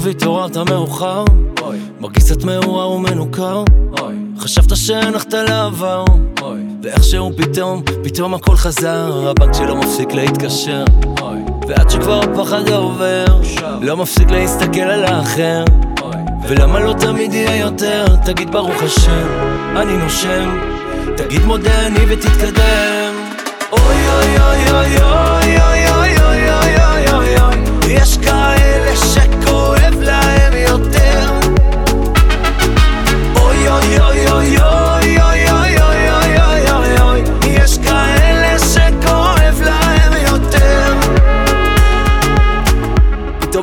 והתעוררת מאוחר. מרגיש קצת מעורר ומנוכר. חשבת שהנחת לעבר. ואיכשהו פתאום, פתאום הכל חזר. הבנק שלו מפסיק להתקשר. ועד שכבר הפחד העובר לא מפסיק להסתכל על האחר. ולמה לא תמיד יהיה יותר? תגיד ברוך השם, אני נושם. תגיד מודה אני ותתקדם. אוי אוי אוי אוי אוי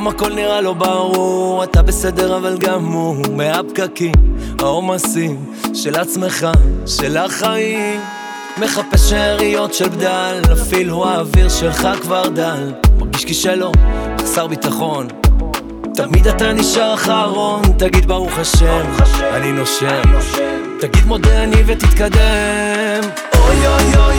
פתאום הכל נראה לא ברור, אתה בסדר אבל גם הוא מהפקקים, העומסים של עצמך, של החיים. מחפש שאריות של בדל, אפילו האוויר שלך כבר דל. מרגיש כישלון, חסר ביטחון. תמיד אתה נשאר אחרון, תגיד ברוך השם, אני נושם. תגיד מודה אני ותתקדם. אוי אוי אוי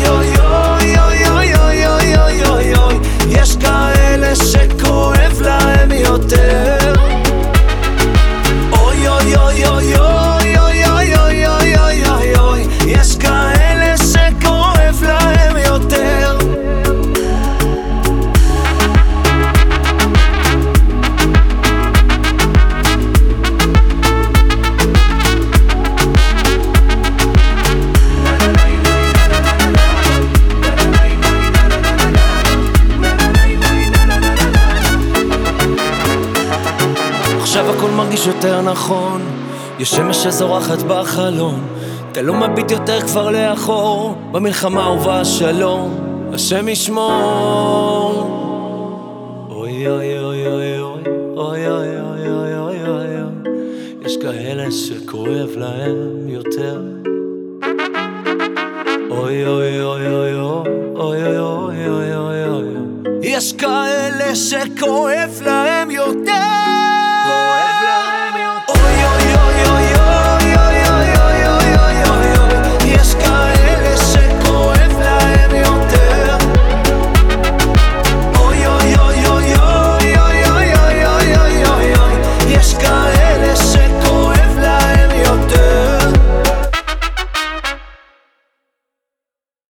עכשיו הכל מרגיש יותר נכון יש שמש שזורחת בחלום אתה לא מביט יותר כבר לאחור במלחמה ובשלום השם ישמור אוי אוי אוי אוי אוי אוי אוי אוי אוי אוי אוי יש כאלה שכואב להם יותר אוי אוי אוי אוי אוי אוי אוי אוי אוי יש כאלה שכואב להם יותר